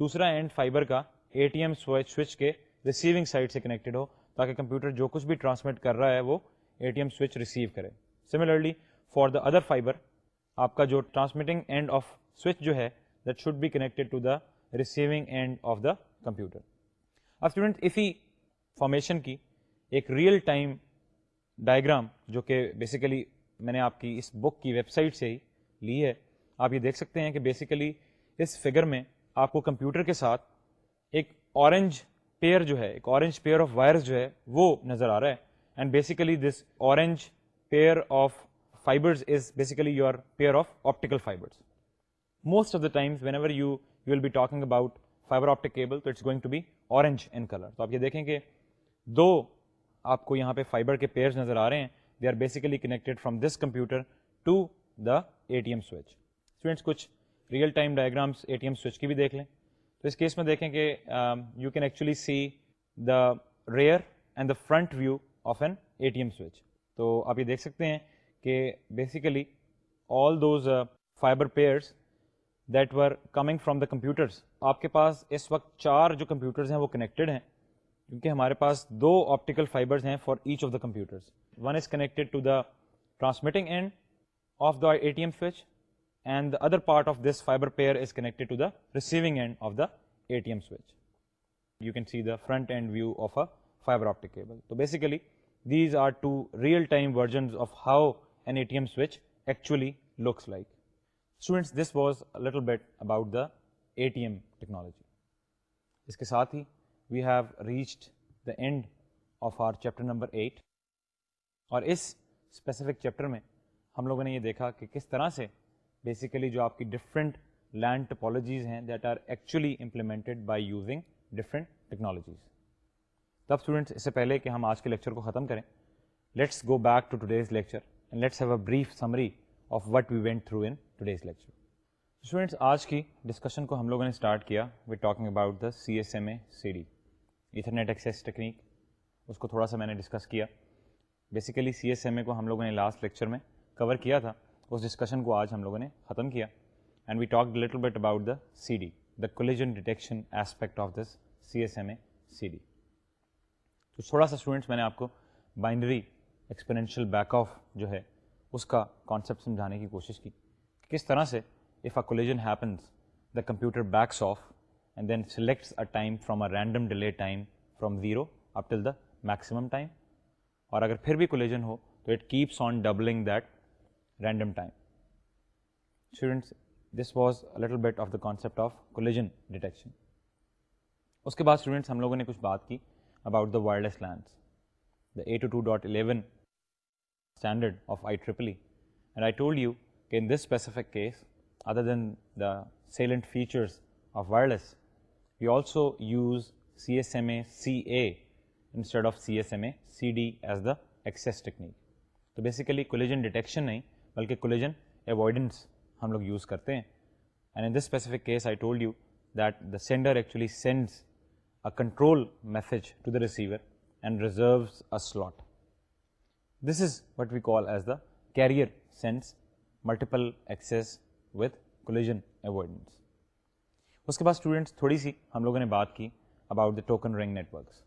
دوسرا اینڈ فائبر کا A T M switch switch کے ریسیونگ سائڈ سے کنیکٹڈ ہو تاکہ کمپیوٹر جو کچھ بھی ٹرانسمٹ کر رہا ہے وہ A T M switch receive کرے similarly for the other fibre آپ کا جو ٹرانسمیٹنگ اینڈ آف سوئچ جو ہے that should be connected to the receiving end of the computer اب اسٹوڈنٹ اسی فارمیشن کی ایک ریئل ٹائم ڈائیگرام جو کہ بیسیکلی میں نے آپ کی اس بک کی ویب سائٹ سے ہی لی ہے آپ یہ دیکھ سکتے ہیں کہ بیسیکلی اس فگر میں آپ کو کمپیوٹر کے ساتھ ایک اورینج پیئر جو ہے ایک اورنج پیئر آف وائرز جو ہے وہ نظر آ رہا ہے and basically this orange pair of fibres بیسکلیور دو آپ کو یہاں پہ نظر آ رہے ہیں they are basically connected from this computer to the T M switch students کچھ real time diagrams A T M switch کی بھی دیکھ لیں تو اس کیس میں دیکھیں کہ you can actually see the rear and the front view of an A T M switch تو آپ یہ دیکھ سکتے ہیں کہ basically all those fibre pairs that were coming from the computers آپ کے پاس اس وقت چار جو کمپیوٹرز ہیں وہ کنیکٹڈ ہیں کیونکہ ہمارے پاس دو آپٹیکل فائبرز ہیں for each of the computers one is connected to the transmitting end of the A T M switch and the other part of this fibre pair is connected to the receiving end of the A T M switch you can see the front end view of a fibre optic تو basically these are two real time versions of how an A T M switch actually looks like students this was little bit about the A T M technology اس کے ساتھ ہی we have reached the end of our chapter number eight اور اس specific chapter میں ہم لوگوں نے یہ دیکھا کہ کس طرح سے بیسیکلی جو آپ کی ڈفرنٹ لینڈ ٹپالوجیز ہیں that are actually implemented by using different technologies تب اسٹوڈینٹس اس سے پہلے کہ ہم آج کے لیکچر کو ختم کریں let's go back to today's lecture and let's have a brief summary of what we went through in today's lecture students آج کی ڈسکشن کو ہم لوگوں نے اسٹارٹ کیا we talking about the C S M A C D Ethernet access technique اس کو تھوڑا سا میں نے ڈسکس کیا basically C S M A کو ہم لوگوں نے لاسٹ لیکچر میں کور کیا تھا اس ڈسکشن کو آج ہم لوگوں نے ختم کیا and we talk little bit about the C D the collision detection aspect of this C S M A C D تو تھوڑا سا اسٹوڈنٹس میں نے آپ کو بائنڈری ایکسپینینشیل بیک آف جو ہے اس کا کانسیپٹ سمجھانے کی کوشش کی کس طرح سے if a collision happens the computer backs off and then selects a time from a random delay time from zero up till the maximum time اور اگر پھر بھی کولیجن ہو تو it keeps on doubling that random time students this was little bit of the concept of collision detection اس کے بعد students ہم لوگوں نے کچھ بات کی about the wireless LANs the eight two two dot eleven standard of I triple E and I told you کہ in this specific case other than the salient features of wireless you also use C S M A C A instead of C S M A C D as the access technique تو basically collision detection نہیں بلکہ collision avoidance ہم لوگ use کرتے ہیں and specific case I told you that the sender actually sends a control message to the receiver and reserves a slot this is what we call as the carrier sense multiple access with collisions اس کے بعد students تھوڑی سی ہم لوگوں نے بات کی about the token ring networks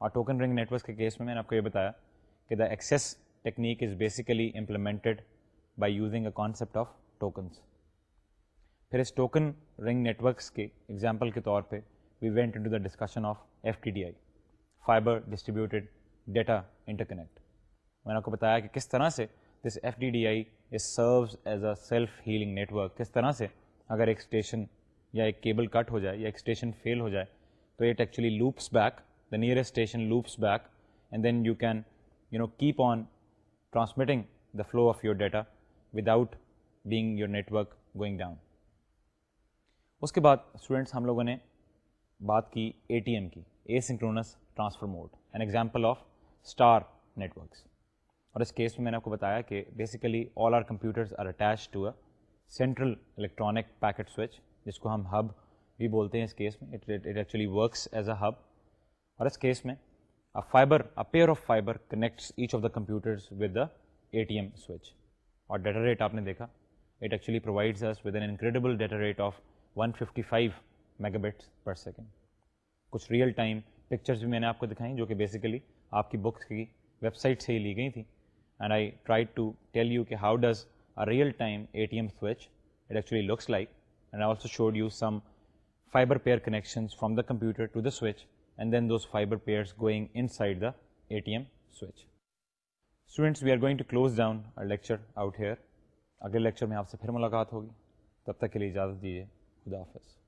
اور ٹوکن رنگ نیٹ ورکس کے کیس میں میں نے آپ کو یہ بتایا کہ the access technique is basically implemented by using a concept of tokens پھر اس ٹوکن رنگ نیٹ ورکس کے ایگزامپل کے طور پہ we went to the discussion of F کی D I fibre distributed data interconnect میں نے آپ کو بتایا کہ کس طرح سے this F D D I is serves as a self healing network کس طرح سے اگر ایک اسٹیشن یا ایک کیبل کٹ ہو جائے یا ایک اسٹیشن فیل ہو جائے تو it actually loops back the nearest station loops back and then you can you know keep on transmitting the flow of your data without being your network going down اس کے بعد students ہم لوگوں نے بات کی A T M کی asynchronous transfer mode and example of star networks اور اس کیس میں میں نے آپ کو بتایا کہ basically all are computers are attach to a central electronic packet switch جس کو ہم ہب بھی بولتے ہیں اس کیس میں it actually works as a hub اور اس کیس میں fibre a pair of fibre connects each of the computers with the A T M switch اور ڈیٹا ریٹ آپ نے دیکھا it actually provides with an incredible data rate of one fifty five mega bits per second کچھ real time pictures بھی میں نے آپ کو دکھائیں جو کہ بیسیکلی آپ کی بکس کی ویب سائٹ سے ہی لی گئی تھیں and I try to tell you کہ how does a real time A T M switch it actually looks like and I also showed you some fibre pair connections from the computer to the switch and then those fibre pairs going inside the A T M switch students we are going to close down a lecture out here اگلے lecture میں آپ سے پھر ملاقات ہوگی تب تک کے لیے اجازت دیجیے خدا حافظ